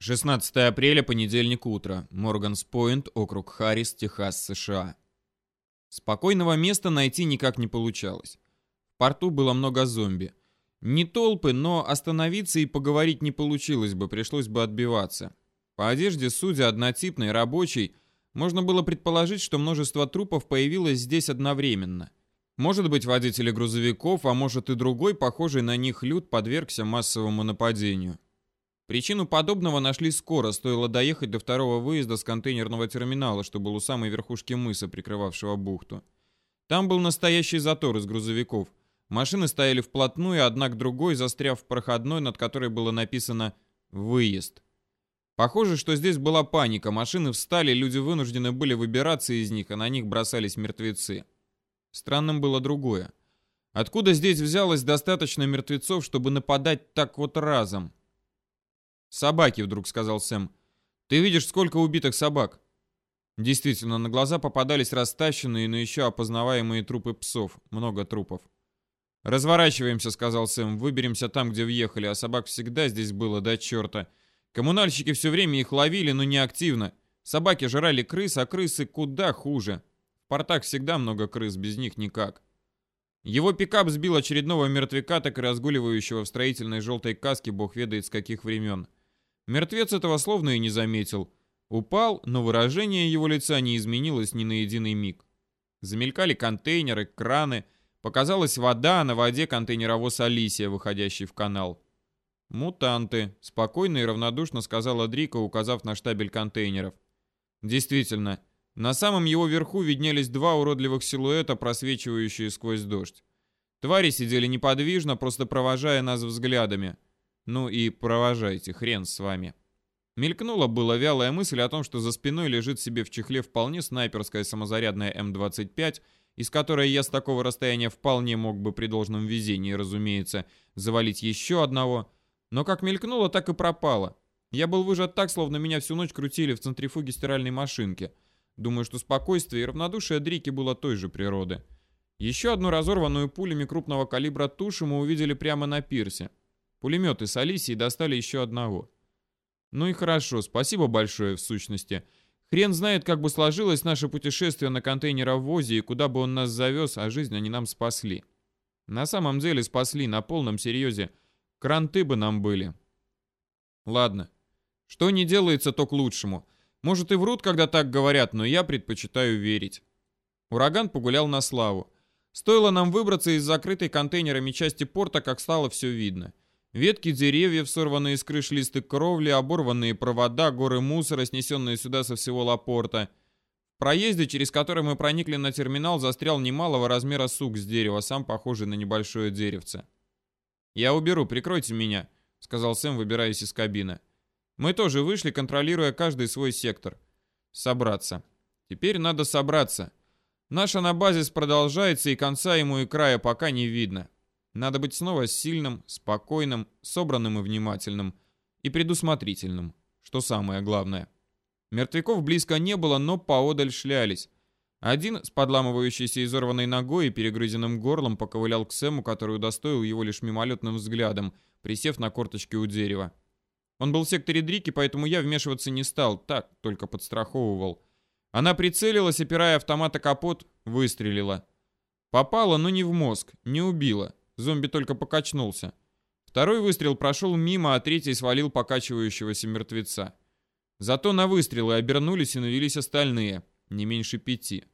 16 апреля, понедельник утро. Морганс-Пойнт, округ Харрис, Техас, США. Спокойного места найти никак не получалось. В порту было много зомби. Не толпы, но остановиться и поговорить не получилось бы, пришлось бы отбиваться. По одежде, судя однотипной, рабочей, можно было предположить, что множество трупов появилось здесь одновременно. Может быть, водители грузовиков, а может и другой, похожий на них люд, подвергся массовому нападению. Причину подобного нашли скоро, стоило доехать до второго выезда с контейнерного терминала, что был у самой верхушки мыса, прикрывавшего бухту. Там был настоящий затор из грузовиков. Машины стояли вплотную, одна к другой, застряв в проходной, над которой было написано «Выезд». Похоже, что здесь была паника. Машины встали, люди вынуждены были выбираться из них, а на них бросались мертвецы. Странным было другое. Откуда здесь взялось достаточно мертвецов, чтобы нападать так вот разом? «Собаки», — вдруг сказал Сэм. «Ты видишь, сколько убитых собак?» Действительно, на глаза попадались растащенные, но еще опознаваемые трупы псов. Много трупов. «Разворачиваемся», — сказал Сэм. «Выберемся там, где въехали, а собак всегда здесь было, до черта. Коммунальщики все время их ловили, но не активно. Собаки жрали крыс, а крысы куда хуже. В портах всегда много крыс, без них никак». Его пикап сбил очередного мертвяка, так и разгуливающего в строительной желтой каске, бог ведает с каких времен. Мертвец этого словно и не заметил. Упал, но выражение его лица не изменилось ни на единый миг. Замелькали контейнеры, краны, показалась вода, а на воде контейнеровоз Алисия, выходящий в канал. «Мутанты», — спокойно и равнодушно сказала Дрика, указав на штабель контейнеров. Действительно, на самом его верху виднелись два уродливых силуэта, просвечивающие сквозь дождь. Твари сидели неподвижно, просто провожая нас взглядами — ну и провожайте, хрен с вами. Мелькнула была вялая мысль о том, что за спиной лежит себе в чехле вполне снайперская самозарядная М-25, из которой я с такого расстояния вполне мог бы при должном везении, разумеется, завалить еще одного. Но как мелькнуло, так и пропало. Я был выжат так, словно меня всю ночь крутили в центрифуге стиральной машинки. Думаю, что спокойствие и равнодушие Дрики было той же природы. Еще одну разорванную пулями крупного калибра тушу мы увидели прямо на пирсе. Пулеметы с Алисией достали еще одного. Ну и хорошо, спасибо большое, в сущности. Хрен знает, как бы сложилось наше путешествие на контейнеровозе и куда бы он нас завез, а жизнь они нам спасли. На самом деле спасли, на полном серьезе. Кранты бы нам были. Ладно. Что не делается, то к лучшему. Может и врут, когда так говорят, но я предпочитаю верить. Ураган погулял на славу. Стоило нам выбраться из закрытой контейнерами части порта, как стало все видно. Ветки деревьев, сорванные с крыш листы кровли, оборванные провода, горы мусора, снесенные сюда со всего Лапорта. В проезде, через который мы проникли на терминал, застрял немалого размера сук с дерева, сам похожий на небольшое деревце. «Я уберу, прикройте меня», — сказал Сэм, выбираясь из кабины. Мы тоже вышли, контролируя каждый свой сектор. Собраться. Теперь надо собраться. Наш анабазис продолжается, и конца ему и края пока не видно. Надо быть снова сильным, спокойным, собранным и внимательным. И предусмотрительным, что самое главное. Мертвяков близко не было, но поодаль шлялись. Один с подламывающейся изорванной ногой и перегрызенным горлом поковылял к Сэму, который удостоил его лишь мимолетным взглядом, присев на корточки у дерева. Он был в секторе Дрики, поэтому я вмешиваться не стал, так, только подстраховывал. Она прицелилась, опирая автомат о капот, выстрелила. Попала, но не в мозг, не убила. Зомби только покачнулся. Второй выстрел прошел мимо, а третий свалил покачивающегося мертвеца. Зато на выстрелы обернулись и навелись остальные, не меньше пяти.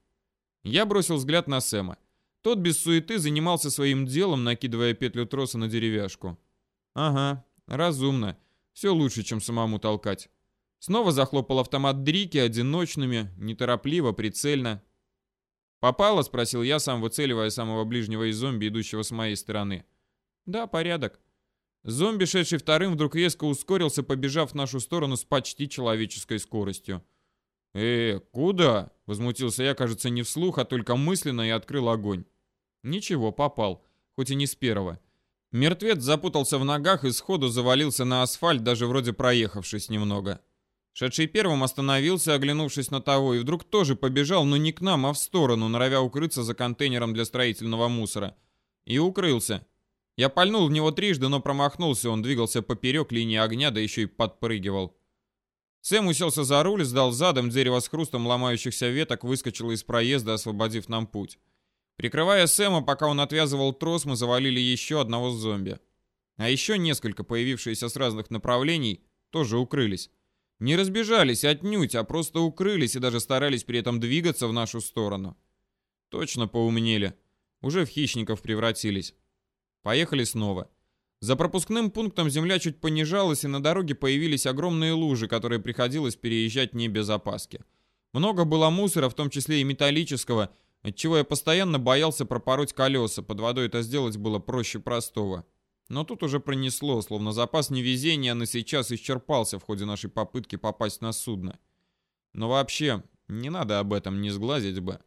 Я бросил взгляд на Сэма. Тот без суеты занимался своим делом, накидывая петлю троса на деревяшку. Ага, разумно. Все лучше, чем самому толкать. Снова захлопал автомат Дрики одиночными, неторопливо, прицельно. «Попало?» — спросил я, сам выцеливая самого ближнего из зомби, идущего с моей стороны. «Да, порядок». Зомби, шедший вторым, вдруг резко ускорился, побежав в нашу сторону с почти человеческой скоростью. «Э, куда?» — возмутился я, кажется, не вслух, а только мысленно, и открыл огонь. Ничего, попал, хоть и не с первого. Мертвец запутался в ногах и сходу завалился на асфальт, даже вроде проехавшись немного. Шедший первым остановился, оглянувшись на того, и вдруг тоже побежал, но не к нам, а в сторону, норовя укрыться за контейнером для строительного мусора. И укрылся. Я пальнул в него трижды, но промахнулся, он двигался поперек линии огня, да еще и подпрыгивал. Сэм уселся за руль, сдал задом, дерево с хрустом ломающихся веток выскочило из проезда, освободив нам путь. Прикрывая Сэма, пока он отвязывал трос, мы завалили еще одного зомби. А еще несколько, появившиеся с разных направлений, тоже укрылись. Не разбежались отнюдь, а просто укрылись и даже старались при этом двигаться в нашу сторону. Точно поумнели. Уже в хищников превратились. Поехали снова. За пропускным пунктом земля чуть понижалась, и на дороге появились огромные лужи, которые приходилось переезжать не без опаски. Много было мусора, в том числе и металлического, отчего я постоянно боялся пропороть колеса, под водой это сделать было проще простого. Но тут уже пронесло, словно запас невезения на сейчас исчерпался в ходе нашей попытки попасть на судно. Но вообще, не надо об этом, не сглазить бы.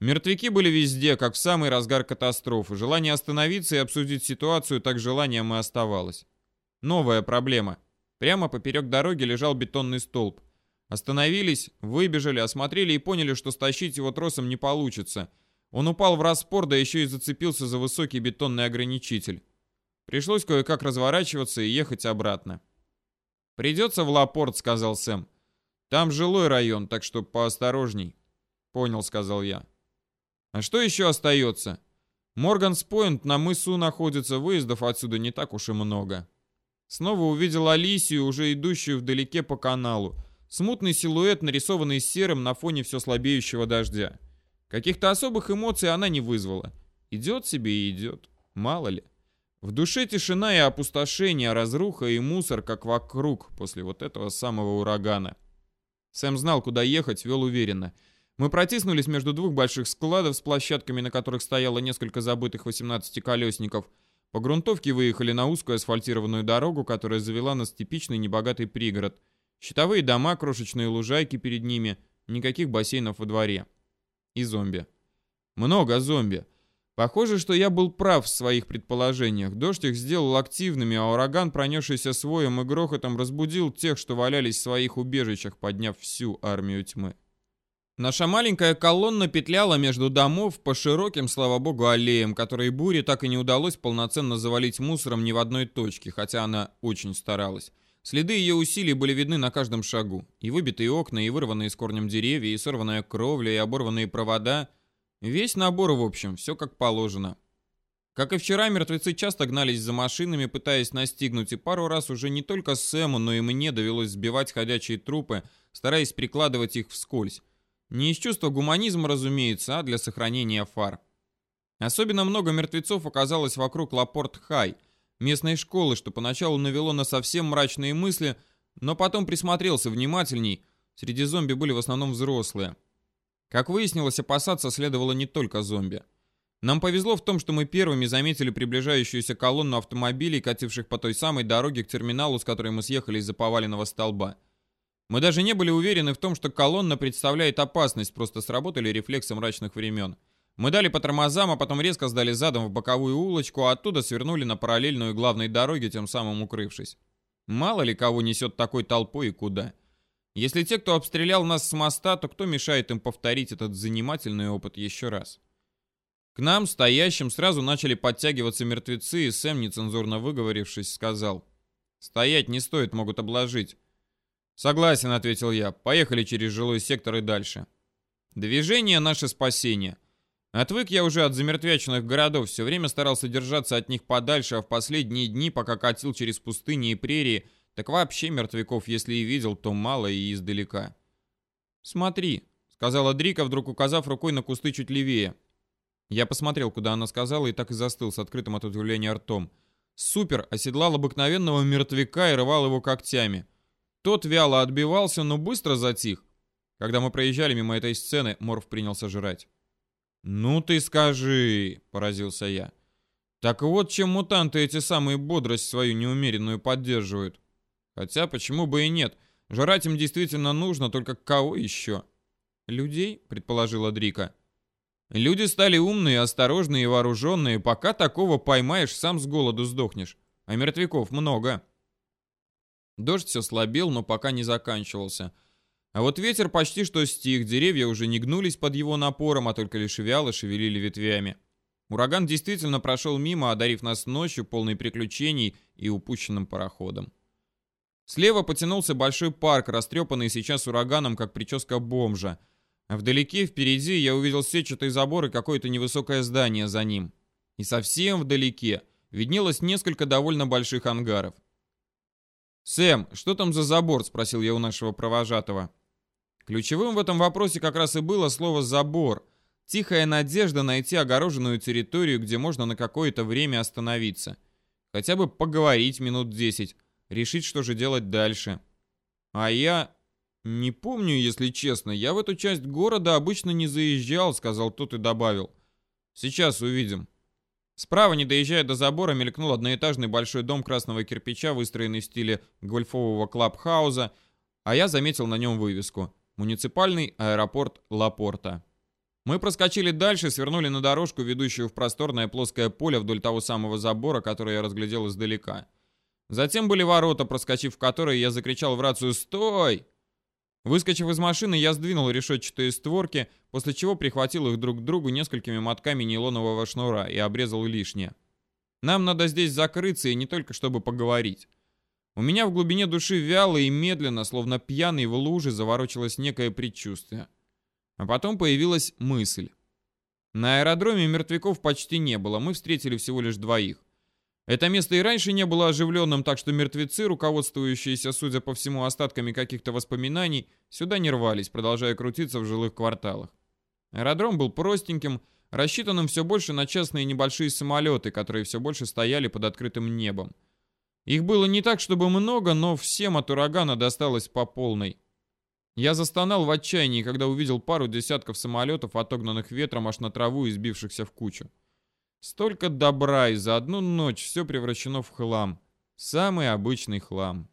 Мертвяки были везде, как в самый разгар катастрофы. Желание остановиться и обсудить ситуацию так желанием и оставалось. Новая проблема. Прямо поперек дороги лежал бетонный столб. Остановились, выбежали, осмотрели и поняли, что стащить его тросом не получится. Он упал в распор, да еще и зацепился за высокий бетонный ограничитель. Пришлось кое-как разворачиваться и ехать обратно. «Придется в Лапорт», — сказал Сэм. «Там жилой район, так что поосторожней». «Понял», — сказал я. А что еще остается? Морганс-Пойнт на мысу находится, выездов отсюда не так уж и много. Снова увидел Алисию, уже идущую вдалеке по каналу. Смутный силуэт, нарисованный серым на фоне все слабеющего дождя. Каких-то особых эмоций она не вызвала. Идет себе и идет. Мало ли. В душе тишина и опустошение, разруха и мусор, как вокруг, после вот этого самого урагана. Сэм знал, куда ехать, вел уверенно. Мы протиснулись между двух больших складов с площадками, на которых стояло несколько забытых 18-колесников. По грунтовке выехали на узкую асфальтированную дорогу, которая завела нас в типичный небогатый пригород. Щитовые дома, крошечные лужайки перед ними, никаких бассейнов во дворе. И зомби. Много зомби. Похоже, что я был прав в своих предположениях. Дождь их сделал активными, а ураган, пронесшийся своим и грохотом, разбудил тех, что валялись в своих убежищах, подняв всю армию тьмы. Наша маленькая колонна петляла между домов по широким, слава богу, аллеям, которые буре так и не удалось полноценно завалить мусором ни в одной точке, хотя она очень старалась. Следы ее усилий были видны на каждом шагу. И выбитые окна, и вырванные с корнем деревья, и сорванная кровля, и оборванные провода. Весь набор, в общем, все как положено. Как и вчера, мертвецы часто гнались за машинами, пытаясь настигнуть, и пару раз уже не только Сэму, но и мне довелось сбивать ходячие трупы, стараясь прикладывать их вскользь. Не из чувства гуманизма, разумеется, а для сохранения фар. Особенно много мертвецов оказалось вокруг Лапорт-Хай, местной школы, что поначалу навело на совсем мрачные мысли, но потом присмотрелся внимательней. Среди зомби были в основном взрослые. Как выяснилось, опасаться следовало не только зомби. Нам повезло в том, что мы первыми заметили приближающуюся колонну автомобилей, кативших по той самой дороге к терминалу, с которой мы съехали из-за поваленного столба. Мы даже не были уверены в том, что колонна представляет опасность, просто сработали рефлексы мрачных времен. Мы дали по тормозам, а потом резко сдали задом в боковую улочку, а оттуда свернули на параллельную главной дороге, тем самым укрывшись. Мало ли кого несет такой толпой и куда. Если те, кто обстрелял нас с моста, то кто мешает им повторить этот занимательный опыт еще раз? К нам, стоящим, сразу начали подтягиваться мертвецы, и Сэм, нецензурно выговорившись, сказал. «Стоять не стоит, могут обложить». «Согласен», — ответил я. «Поехали через жилой сектор и дальше». «Движение — наше спасение». Отвык я уже от замертвяченных городов, все время старался держаться от них подальше, а в последние дни, пока катил через пустыни и прерии, так вообще мертвяков, если и видел, то мало и издалека. «Смотри», — сказала Дрика, вдруг указав рукой на кусты чуть левее. Я посмотрел, куда она сказала, и так и застыл с открытым от удивления ртом. Супер оседлал обыкновенного мертвяка и рвал его когтями. Тот вяло отбивался, но быстро затих. Когда мы проезжали мимо этой сцены, Морф принялся жрать. «Ну ты скажи!» — поразился я. «Так вот, чем мутанты эти самые бодрость свою неумеренную поддерживают. Хотя, почему бы и нет? Жрать им действительно нужно, только кого еще?» «Людей?» — предположила Дрика. «Люди стали умные, осторожные и вооруженные. Пока такого поймаешь, сам с голоду сдохнешь. А мертвяков много». Дождь все слабел, но пока не заканчивался. А вот ветер почти что стих, деревья уже не гнулись под его напором, а только лишь вяло шевелили ветвями. Ураган действительно прошел мимо, одарив нас ночью, полной приключений и упущенным пароходом. Слева потянулся большой парк, растрепанный сейчас ураганом, как прическа бомжа. Вдалеке, впереди, я увидел сетчатый забор и какое-то невысокое здание за ним. И совсем вдалеке виднелось несколько довольно больших ангаров. «Сэм, что там за забор?» — спросил я у нашего провожатого. Ключевым в этом вопросе как раз и было слово «забор». Тихая надежда найти огороженную территорию, где можно на какое-то время остановиться. Хотя бы поговорить минут десять, решить, что же делать дальше. А я... Не помню, если честно. Я в эту часть города обычно не заезжал, сказал тот и добавил. Сейчас увидим. Справа, не доезжая до забора, мелькнул одноэтажный большой дом красного кирпича, выстроенный в стиле гольфового клабхауза, а я заметил на нем вывеску «Муниципальный аэропорт Лапорта». Мы проскочили дальше, свернули на дорожку, ведущую в просторное плоское поле вдоль того самого забора, который я разглядел издалека. Затем были ворота, проскочив в которые я закричал в рацию «Стой!». Выскочив из машины, я сдвинул решетчатые створки, после чего прихватил их друг к другу несколькими мотками нейлонового шнура и обрезал лишнее. Нам надо здесь закрыться, и не только чтобы поговорить. У меня в глубине души вяло и медленно, словно пьяный в луже, заворочилось некое предчувствие. А потом появилась мысль. На аэродроме мертвяков почти не было, мы встретили всего лишь двоих. Это место и раньше не было оживленным, так что мертвецы, руководствующиеся, судя по всему, остатками каких-то воспоминаний, сюда не рвались, продолжая крутиться в жилых кварталах. Аэродром был простеньким, рассчитанным все больше на частные небольшие самолеты, которые все больше стояли под открытым небом. Их было не так, чтобы много, но всем от урагана досталось по полной. Я застонал в отчаянии, когда увидел пару десятков самолетов, отогнанных ветром аж на траву и сбившихся в кучу. Столько добра, и за одну ночь все превращено в хлам. Самый обычный хлам.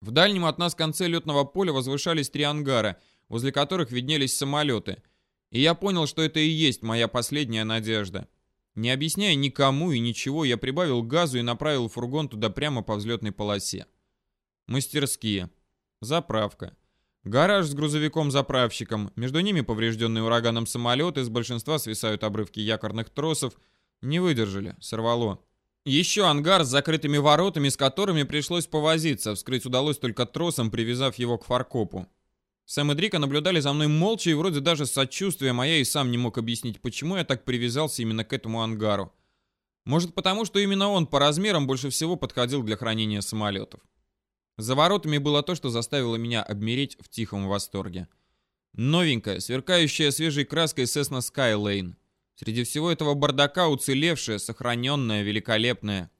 В дальнем от нас конце летного поля возвышались три ангара, возле которых виднелись самолеты. И я понял, что это и есть моя последняя надежда. Не объясняя никому и ничего, я прибавил газу и направил фургон туда прямо по взлетной полосе. Мастерские. Заправка. Гараж с грузовиком-заправщиком, между ними поврежденные ураганом самолеты, с большинства свисают обрывки якорных тросов. Не выдержали, сорвало. Еще ангар с закрытыми воротами, с которыми пришлось повозиться, вскрыть удалось только тросом, привязав его к фаркопу. Сэм и Дрика наблюдали за мной молча и вроде даже с сочувствием, а я и сам не мог объяснить, почему я так привязался именно к этому ангару. Может потому, что именно он по размерам больше всего подходил для хранения самолетов. За воротами было то, что заставило меня обмереть в тихом восторге. Новенькая, сверкающая свежей краской Cessna Skylane. Среди всего этого бардака уцелевшая, сохраненная, великолепная.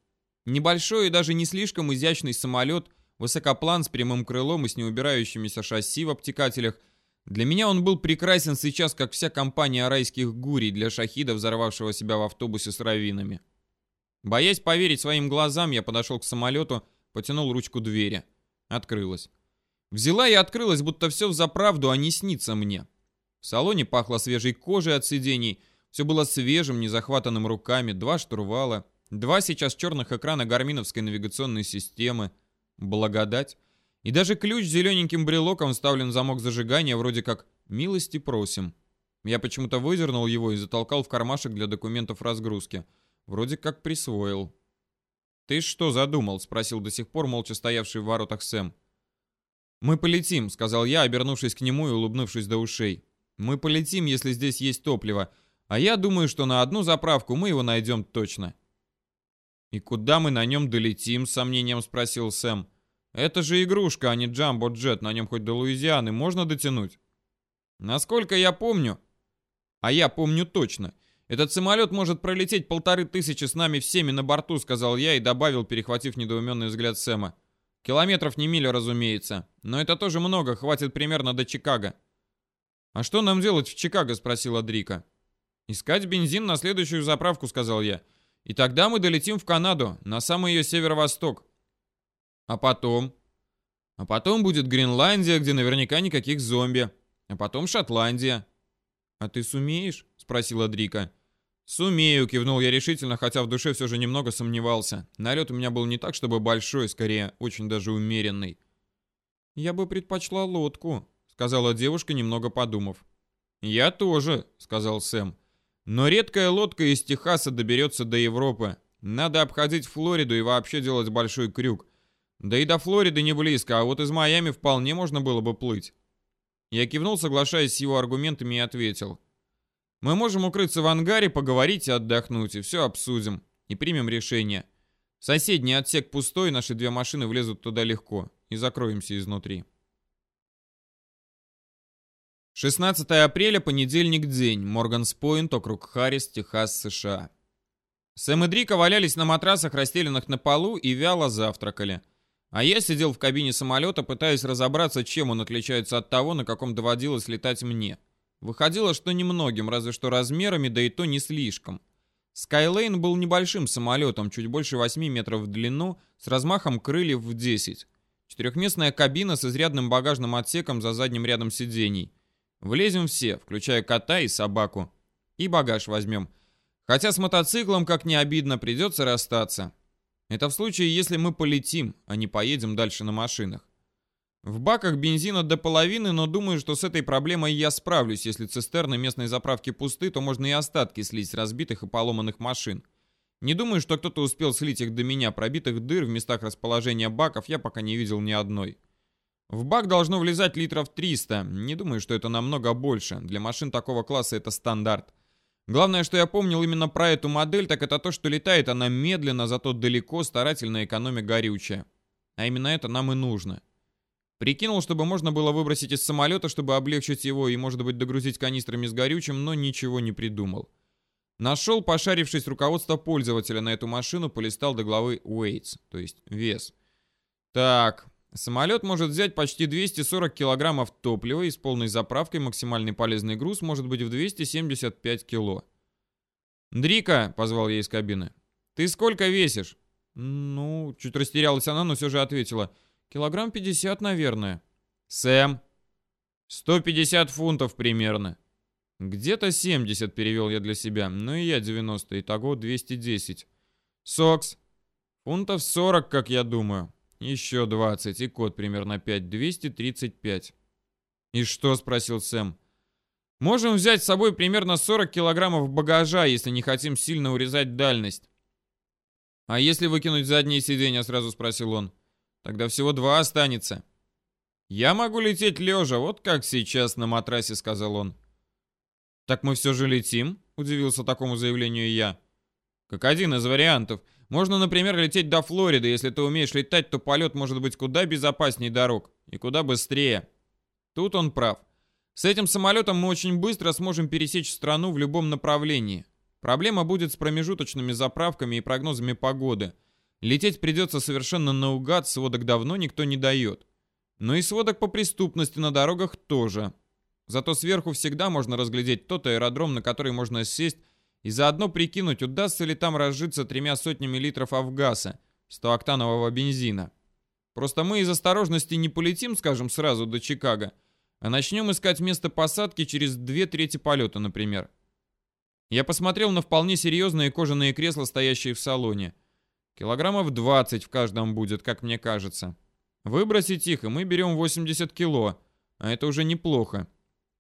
Небольшой и даже не слишком изящный самолет, высокоплан с прямым крылом и с неубирающимися шасси в обтекателях. Для меня он был прекрасен сейчас, как вся компания арайских гурий для шахида, взорвавшего себя в автобусе с равинами. Боясь поверить своим глазам, я подошел к самолету, потянул ручку двери. Открылась. Взяла и открылась, будто все взаправду, а не снится мне. В салоне пахло свежей кожей от сидений, все было свежим, не захватанным руками, два штурвала, два сейчас черных экрана гарминовской навигационной системы, благодать, и даже ключ с зелененьким брелоком вставлен в замок зажигания, вроде как «милости просим». Я почему-то выдернул его и затолкал в кармашек для документов разгрузки. Вроде как присвоил. «Ты что задумал?» — спросил до сих пор молча стоявший в воротах Сэм. «Мы полетим», — сказал я, обернувшись к нему и улыбнувшись до ушей. «Мы полетим, если здесь есть топливо. А я думаю, что на одну заправку мы его найдем точно». «И куда мы на нем долетим?» — с сомнением спросил Сэм. «Это же игрушка, а не джамбо-джет. На нем хоть до Луизианы можно дотянуть?» «Насколько я помню...» «А я помню точно. «Этот самолет может пролететь полторы тысячи с нами всеми на борту», — сказал я и добавил, перехватив недоуменный взгляд Сэма. «Километров не миля, разумеется. Но это тоже много, хватит примерно до Чикаго». «А что нам делать в Чикаго?» — спросила Дрика. «Искать бензин на следующую заправку», — сказал я. «И тогда мы долетим в Канаду, на самый ее северо-восток». «А потом?» «А потом будет Гренландия, где наверняка никаких зомби. А потом Шотландия». «А ты сумеешь?» — спросила Дрика. «Сумею», — кивнул я решительно, хотя в душе все же немного сомневался. Налет у меня был не так, чтобы большой, скорее, очень даже умеренный. «Я бы предпочла лодку», — сказала девушка, немного подумав. «Я тоже», — сказал Сэм. «Но редкая лодка из Техаса доберется до Европы. Надо обходить Флориду и вообще делать большой крюк. Да и до Флориды не близко, а вот из Майами вполне можно было бы плыть. Я кивнул, соглашаясь с его аргументами, и ответил. Мы можем укрыться в ангаре, поговорить и отдохнуть, и все обсудим. И примем решение. Соседний отсек пустой, наши две машины влезут туда легко. И закроемся изнутри. 16 апреля, понедельник, день. Морганс-Пойнт, округ Харрис, Техас, США. Сэм и Дрика валялись на матрасах, расстеленных на полу, и вяло завтракали. А я сидел в кабине самолета, пытаясь разобраться, чем он отличается от того, на каком доводилось летать мне. Выходило, что немногим, разве что размерами, да и то не слишком. Skylane был небольшим самолетом, чуть больше 8 метров в длину, с размахом крыльев в 10. Четырехместная кабина с изрядным багажным отсеком за задним рядом сидений. Влезем все, включая кота и собаку. И багаж возьмем. Хотя с мотоциклом, как не обидно, придется расстаться. Это в случае, если мы полетим, а не поедем дальше на машинах. В баках бензина до половины, но думаю, что с этой проблемой я справлюсь. Если цистерны местной заправки пусты, то можно и остатки слить с разбитых и поломанных машин. Не думаю, что кто-то успел слить их до меня. Пробитых дыр в местах расположения баков я пока не видел ни одной. В бак должно влезать литров 300. Не думаю, что это намного больше. Для машин такого класса это стандарт. Главное, что я помнил именно про эту модель, так это то, что летает она медленно, зато далеко, старательно экономя горючее. А именно это нам и нужно. Прикинул, чтобы можно было выбросить из самолета, чтобы облегчить его и, может быть, догрузить канистрами с горючим, но ничего не придумал. Нашел, пошарившись руководство пользователя на эту машину, полистал до главы weights, то есть вес. Так, Самолет может взять почти 240 килограммов топлива и с полной заправкой максимальный полезный груз может быть в 275 кило. «Дрика», — позвал я из кабины, — «ты сколько весишь?» «Ну...» — чуть растерялась она, но все же ответила. «Килограмм 50, наверное». «Сэм?» «150 фунтов примерно». «Где-то 70», — перевел я для себя. «Ну и я 90, итого 210». «Сокс?» «Фунтов 40, как я думаю». Еще 20, и код примерно 5, 235. И что, спросил Сэм. Можем взять с собой примерно 40 килограммов багажа, если не хотим сильно урезать дальность. А если выкинуть задние сиденья, сразу спросил он. Тогда всего два останется. Я могу лететь лежа, вот как сейчас на матрасе, сказал он. Так мы все же летим? Удивился такому заявлению я. Как один из вариантов. Можно, например, лететь до Флориды. Если ты умеешь летать, то полет может быть куда безопаснее дорог и куда быстрее. Тут он прав. С этим самолетом мы очень быстро сможем пересечь страну в любом направлении. Проблема будет с промежуточными заправками и прогнозами погоды. Лететь придется совершенно наугад, сводок давно никто не дает. Но и сводок по преступности на дорогах тоже. Зато сверху всегда можно разглядеть тот аэродром, на который можно сесть и заодно прикинуть, удастся ли там разжиться тремя сотнями литров авгаса, 100-октанового бензина. Просто мы из осторожности не полетим, скажем, сразу до Чикаго, а начнем искать место посадки через две трети полета, например. Я посмотрел на вполне серьезные кожаные кресла, стоящие в салоне. Килограммов 20 в каждом будет, как мне кажется. Выбросить их, и мы берем 80 кило, а это уже неплохо.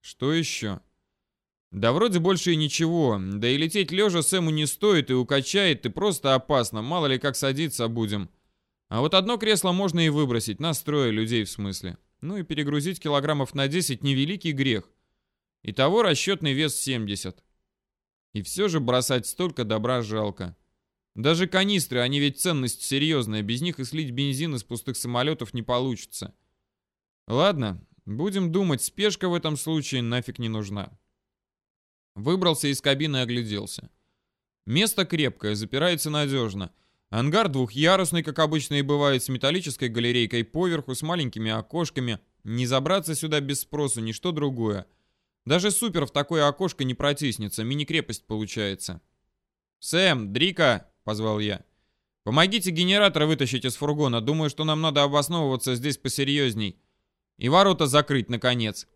Что еще? Да вроде больше и ничего. Да и лететь лежа Сэму не стоит и укачает, и просто опасно. Мало ли как садиться будем. А вот одно кресло можно и выбросить, настроя людей в смысле. Ну и перегрузить килограммов на 10 невеликий грех. Итого расчетный вес 70. И все же бросать столько добра жалко. Даже канистры, они ведь ценность серьезная, без них и слить бензин из пустых самолетов не получится. Ладно, будем думать, спешка в этом случае нафиг не нужна. Выбрался из кабины и огляделся. Место крепкое, запирается надежно. Ангар двухъярусный, как обычно и бывает, с металлической галерейкой поверху, с маленькими окошками. Не забраться сюда без спросу, ни что другое. Даже супер в такое окошко не протиснется, мини-крепость получается. «Сэм, Дрика!» — позвал я. «Помогите генератор вытащить из фургона. Думаю, что нам надо обосновываться здесь посерьезней. И ворота закрыть, наконец».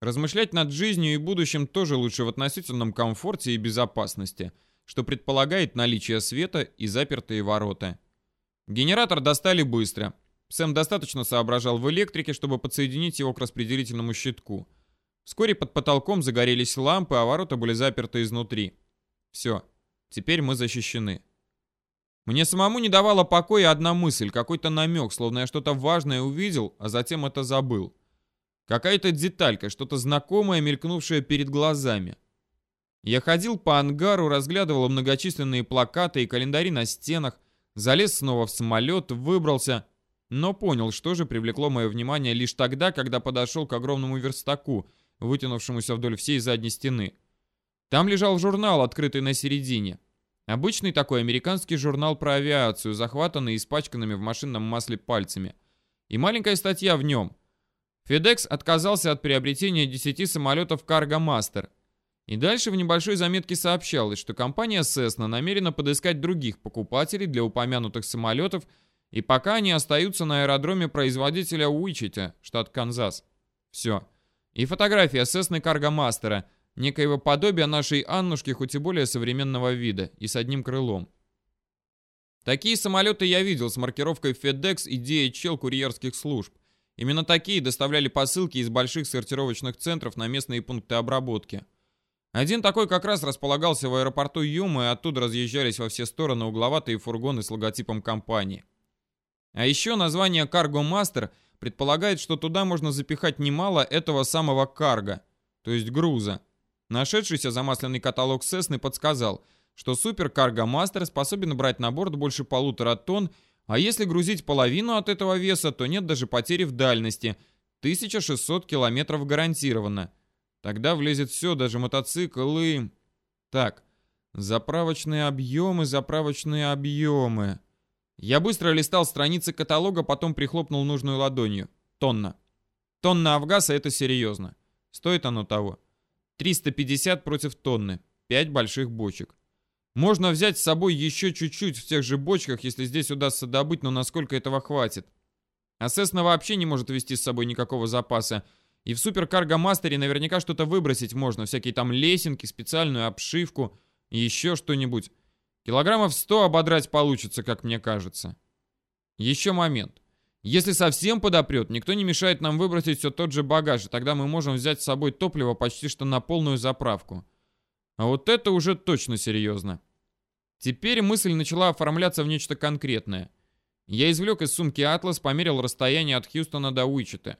Размышлять над жизнью и будущим тоже лучше в относительном комфорте и безопасности, что предполагает наличие света и запертые ворота. Генератор достали быстро. Сэм достаточно соображал в электрике, чтобы подсоединить его к распределительному щитку. Вскоре под потолком загорелись лампы, а ворота были заперты изнутри. Все, теперь мы защищены. Мне самому не давала покоя одна мысль, какой-то намек, словно я что-то важное увидел, а затем это забыл. Какая-то деталька, что-то знакомое, мелькнувшее перед глазами. Я ходил по ангару, разглядывал многочисленные плакаты и календари на стенах, залез снова в самолет, выбрался, но понял, что же привлекло мое внимание лишь тогда, когда подошел к огромному верстаку, вытянувшемуся вдоль всей задней стены. Там лежал журнал, открытый на середине. Обычный такой американский журнал про авиацию, захватанный испачканными в машинном масле пальцами. И маленькая статья в нем. FedEx отказался от приобретения 10 самолетов Cargo Master. И дальше в небольшой заметке сообщалось, что компания Cessna намерена подыскать других покупателей для упомянутых самолетов, и пока они остаются на аэродроме производителя Уичити, штат Канзас. Все. И фотография Cessna Cargo Master – Некоего подобия нашей Аннушки, хоть и более современного вида, и с одним крылом. Такие самолеты я видел с маркировкой FedEx и DHL курьерских служб. Именно такие доставляли посылки из больших сортировочных центров на местные пункты обработки. Один такой как раз располагался в аэропорту Юма, и оттуда разъезжались во все стороны угловатые фургоны с логотипом компании. А еще название Cargo Master предполагает, что туда можно запихать немало этого самого карго, то есть груза. Нашедшийся замасленный каталог Сесны подсказал, что Супер Карго Мастер способен брать на борт больше полутора тонн, а если грузить половину от этого веса, то нет даже потери в дальности. 1600 километров гарантированно. Тогда влезет все, даже мотоцикл и... Так, заправочные объемы, заправочные объемы. Я быстро листал страницы каталога, потом прихлопнул нужную ладонью. Тонна. Тонна Авгаса — это серьезно. Стоит оно того. 350 против тонны. 5 больших бочек. Можно взять с собой еще чуть-чуть в тех же бочках, если здесь удастся добыть, но насколько этого хватит. А Сесна вообще не может вести с собой никакого запаса. И в суперкарго мастере наверняка что-то выбросить можно. Всякие там лесенки, специальную обшивку еще что-нибудь. Килограммов 100 ободрать получится, как мне кажется. Еще момент. Если совсем подопрет, никто не мешает нам выбросить все тот же багаж, и тогда мы можем взять с собой топливо почти что на полную заправку. А вот это уже точно серьезно. Теперь мысль начала оформляться в нечто конкретное. Я извлек из сумки «Атлас», померил расстояние от Хьюстона до Уичета.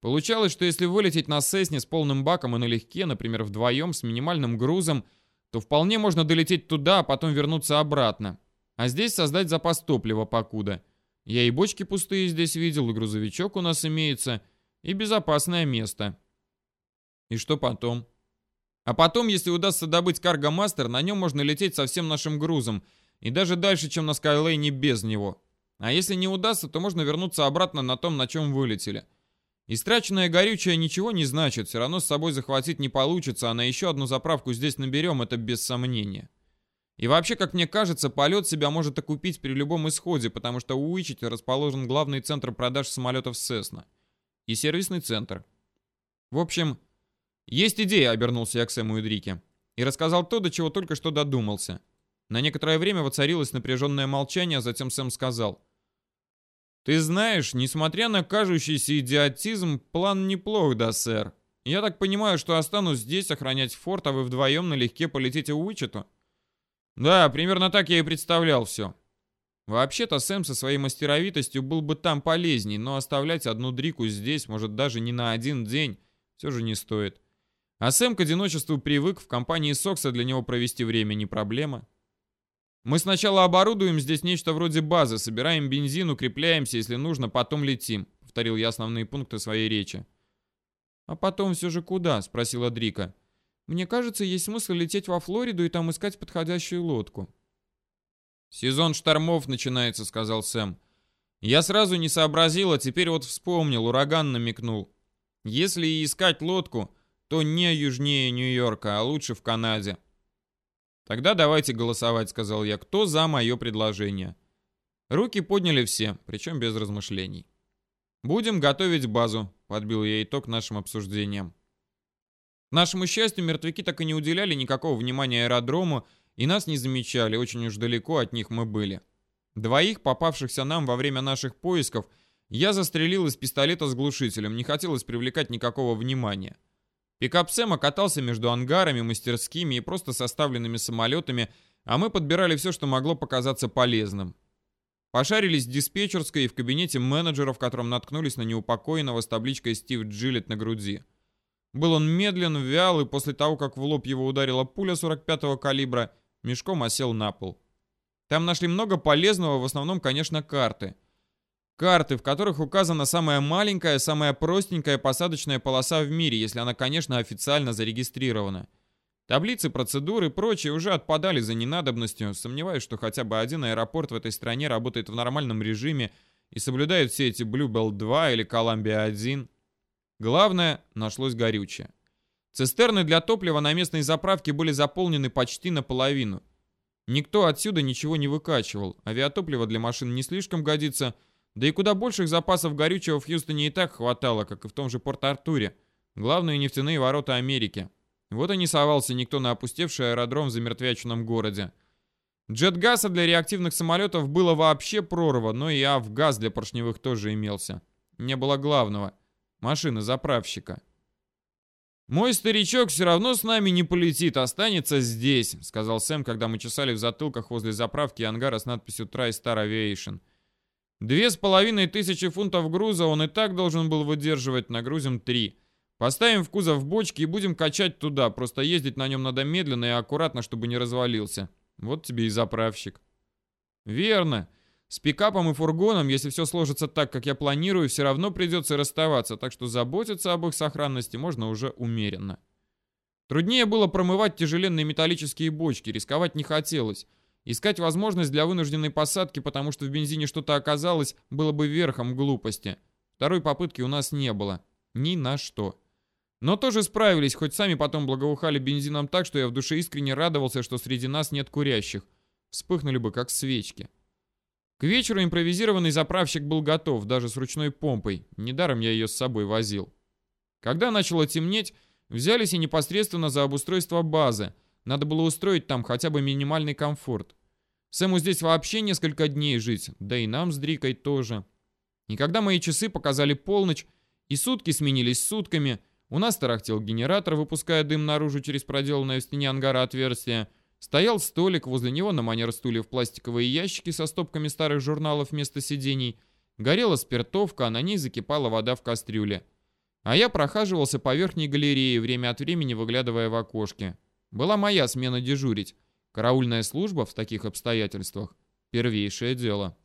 Получалось, что если вылететь на Сесне с полным баком и налегке, например, вдвоем, с минимальным грузом, то вполне можно долететь туда, а потом вернуться обратно. А здесь создать запас топлива покуда – я и бочки пустые здесь видел, и грузовичок у нас имеется, и безопасное место. И что потом? А потом, если удастся добыть каргомастер, на нем можно лететь со всем нашим грузом, и даже дальше, чем на Скайлейне без него. А если не удастся, то можно вернуться обратно на том, на чем вылетели. Истраченное горючее ничего не значит, все равно с собой захватить не получится, а на еще одну заправку здесь наберем, это без сомнения. И вообще, как мне кажется, полет себя может окупить при любом исходе, потому что у Уичете расположен главный центр продаж самолетов Cessna. И сервисный центр. В общем, есть идея, обернулся я к Сэму и Дрике. И рассказал то, до чего только что додумался. На некоторое время воцарилось напряженное молчание, а затем Сэм сказал. «Ты знаешь, несмотря на кажущийся идиотизм, план неплох, да, сэр. Я так понимаю, что останусь здесь охранять форт, а вы вдвоем налегке полетите в Уичету?» Да, примерно так я и представлял все. Вообще-то Сэм со своей мастеровитостью был бы там полезней, но оставлять одну Дрику здесь, может даже не на один день, все же не стоит. А Сэм к одиночеству привык, в компании Сокса для него провести время не проблема. Мы сначала оборудуем здесь нечто вроде базы, собираем бензин, укрепляемся, если нужно, потом летим, повторил я основные пункты своей речи. А потом все же куда? спросила Дрика. Мне кажется, есть смысл лететь во Флориду и там искать подходящую лодку. «Сезон штормов начинается», — сказал Сэм. «Я сразу не сообразил, а теперь вот вспомнил, ураган намекнул. Если и искать лодку, то не южнее Нью-Йорка, а лучше в Канаде». «Тогда давайте голосовать», — сказал я. «Кто за мое предложение?» Руки подняли все, причем без размышлений. «Будем готовить базу», — подбил я итог нашим обсуждениям нашему счастью, мертвяки так и не уделяли никакого внимания аэродрому и нас не замечали, очень уж далеко от них мы были. Двоих, попавшихся нам во время наших поисков, я застрелил из пистолета с глушителем, не хотелось привлекать никакого внимания. Пикап Сэма катался между ангарами, мастерскими и просто составленными самолетами, а мы подбирали все, что могло показаться полезным. Пошарились в диспетчерской и в кабинете менеджера, в котором наткнулись на неупокоенного с табличкой «Стив Джилет» на груди. Был он медлен, вял, и после того, как в лоб его ударила пуля 45-го калибра, мешком осел на пол. Там нашли много полезного, в основном, конечно, карты. Карты, в которых указана самая маленькая, самая простенькая посадочная полоса в мире, если она, конечно, официально зарегистрирована. Таблицы, процедуры и прочее уже отпадали за ненадобностью. Сомневаюсь, что хотя бы один аэропорт в этой стране работает в нормальном режиме и соблюдает все эти Bluebell 2 или Columbia 1. Главное, нашлось горючее. Цистерны для топлива на местной заправке были заполнены почти наполовину. Никто отсюда ничего не выкачивал. Авиатопливо для машин не слишком годится, да и куда больших запасов горючего в Хьюстоне и так хватало, как и в том же Порт-Артуре. Главные нефтяные ворота Америки. Вот и не совался никто на опустевший аэродром в замертвяченном городе. Джет-газа для реактивных самолетов было вообще прорва, но и авгаз для поршневых тоже имелся. Не было главного — машины заправщика. «Мой старичок все равно с нами не полетит, останется здесь», — сказал Сэм, когда мы чесали в затылках возле заправки ангара с надписью «TriStar Aviation». «Две с половиной тысячи фунтов груза он и так должен был выдерживать, нагрузим три». Поставим в кузов бочки и будем качать туда, просто ездить на нем надо медленно и аккуратно, чтобы не развалился. Вот тебе и заправщик. Верно. С пикапом и фургоном, если все сложится так, как я планирую, все равно придется расставаться, так что заботиться об их сохранности можно уже умеренно. Труднее было промывать тяжеленные металлические бочки, рисковать не хотелось. Искать возможность для вынужденной посадки, потому что в бензине что-то оказалось, было бы верхом глупости. Второй попытки у нас не было. Ни на что. Но тоже справились, хоть сами потом благоухали бензином так, что я в душе искренне радовался, что среди нас нет курящих. Вспыхнули бы, как свечки. К вечеру импровизированный заправщик был готов, даже с ручной помпой. Недаром я ее с собой возил. Когда начало темнеть, взялись и непосредственно за обустройство базы. Надо было устроить там хотя бы минимальный комфорт. Сэму здесь вообще несколько дней жить, да и нам с Дрикой тоже. И когда мои часы показали полночь, и сутки сменились сутками, у нас тарахтел генератор, выпуская дым наружу через проделанное в стене ангара отверстие. Стоял столик, возле него на манер стульев пластиковые ящики со стопками старых журналов вместо сидений. Горела спиртовка, а на ней закипала вода в кастрюле. А я прохаживался по верхней галерее, время от времени выглядывая в окошке. Была моя смена дежурить. Караульная служба в таких обстоятельствах — первейшее дело.